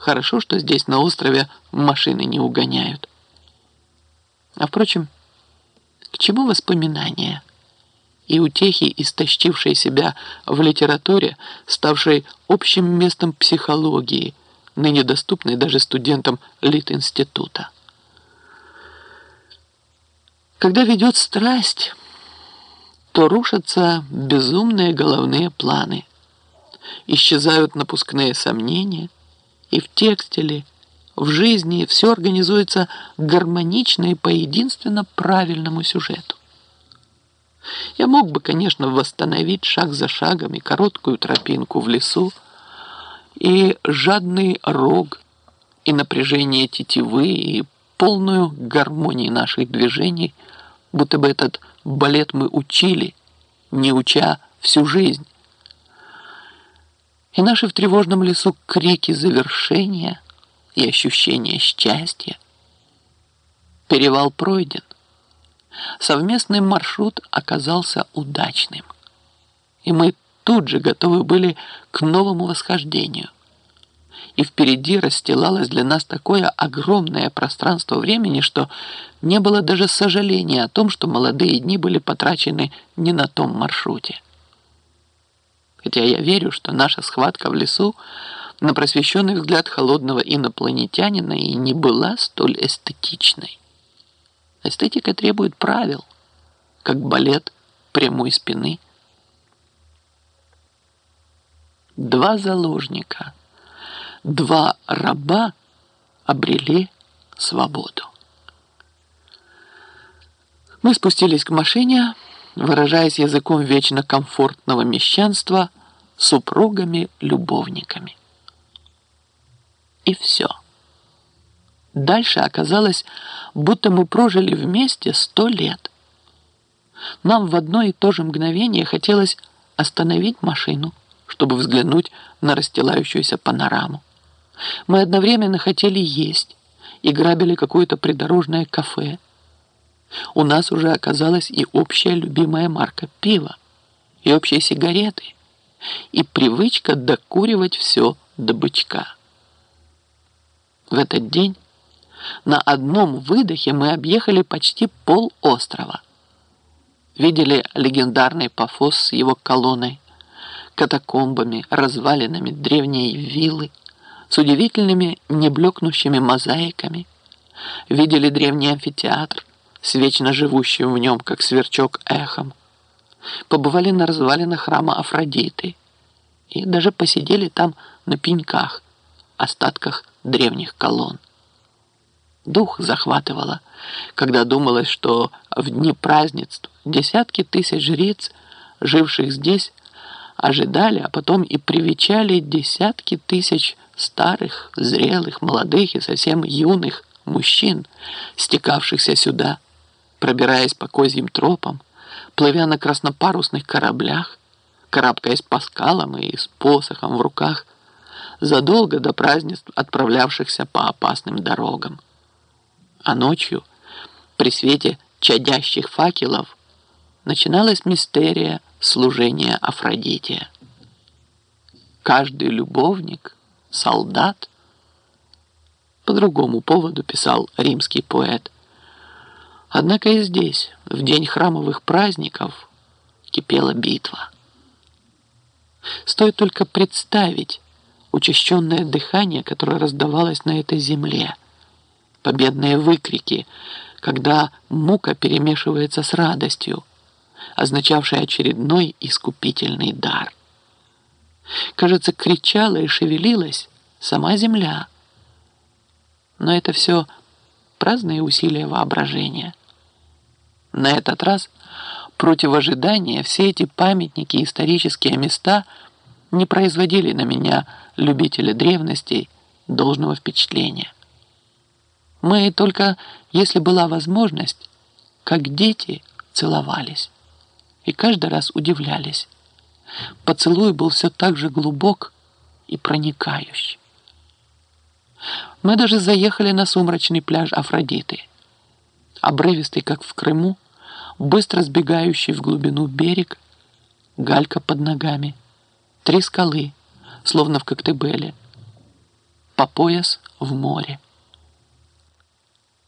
Хорошо, что здесь на острове машины не угоняют. А впрочем, к чему воспоминания? И утехи, истощившие себя в литературе, ставшей общим местом психологии, ныне доступной даже студентам Литинститута. Когда ведет страсть, то рушатся безумные головные планы, исчезают напускные сомнения, и в тексте ли, в жизни все организуется гармонично и по единственно правильному сюжету. Я мог бы, конечно, восстановить шаг за шагом и короткую тропинку в лесу, и жадный рог, и напряжение тетивы, и полную гармонии наших движений, будто бы этот балет мы учили, не уча всю жизнь. И наши в тревожном лесу крики завершения — и ощущение счастья. Перевал пройден. Совместный маршрут оказался удачным. И мы тут же готовы были к новому восхождению. И впереди расстилалось для нас такое огромное пространство времени, что не было даже сожаления о том, что молодые дни были потрачены не на том маршруте. Хотя я верю, что наша схватка в лесу на просвещенный взгляд холодного инопланетянина и не была столь эстетичной. Эстетика требует правил, как балет прямой спины. Два заложника, два раба обрели свободу. Мы спустились к машине, выражаясь языком вечно комфортного мещанства, супругами-любовниками и все. Дальше оказалось, будто мы прожили вместе сто лет. Нам в одно и то же мгновение хотелось остановить машину, чтобы взглянуть на расстилающуюся панораму. Мы одновременно хотели есть и грабили какое-то придорожное кафе. У нас уже оказалась и общая любимая марка пива, и общие сигареты, и привычка докуривать все до бычка. В этот день на одном выдохе мы объехали почти пол острова. Видели легендарный Пафос с его колонной, катакомбами, развалинами древней виллы, с удивительными неблекнущими мозаиками. Видели древний амфитеатр с вечно живущим в нем, как сверчок, эхом. Побывали на развалинах храма Афродиты и даже посидели там на пеньках, остатках древних колонн. Дух захватывало, когда думалось, что в дни празднеств десятки тысяч жриц, живших здесь, ожидали, а потом и привечали десятки тысяч старых, зрелых, молодых и совсем юных мужчин, стекавшихся сюда, пробираясь по козьим тропам, плывя на краснопарусных кораблях, карабкаясь по скалам и с посохом в руках, задолго до празднеств отправлявшихся по опасным дорогам. А ночью, при свете чадящих факелов, начиналась мистерия служения Афродите. Каждый любовник, солдат, по другому поводу писал римский поэт. Однако и здесь, в день храмовых праздников, кипела битва. Стоит только представить, учащенное дыхание, которое раздавалось на этой земле, победные выкрики, когда мука перемешивается с радостью, означавшей очередной искупительный дар. Кажется, кричала и шевелилась сама земля. Но это все праздные усилия воображения. На этот раз против ожидания все эти памятники и исторические места не производили на меня любители древностей, должного впечатления. Мы только, если была возможность, как дети, целовались. И каждый раз удивлялись. Поцелуй был все так же глубок и проникающий. Мы даже заехали на сумрачный пляж Афродиты. Обрывистый, как в Крыму, быстро сбегающий в глубину берег, галька под ногами, три скалы — словно в Коктебеле. по пояс в море.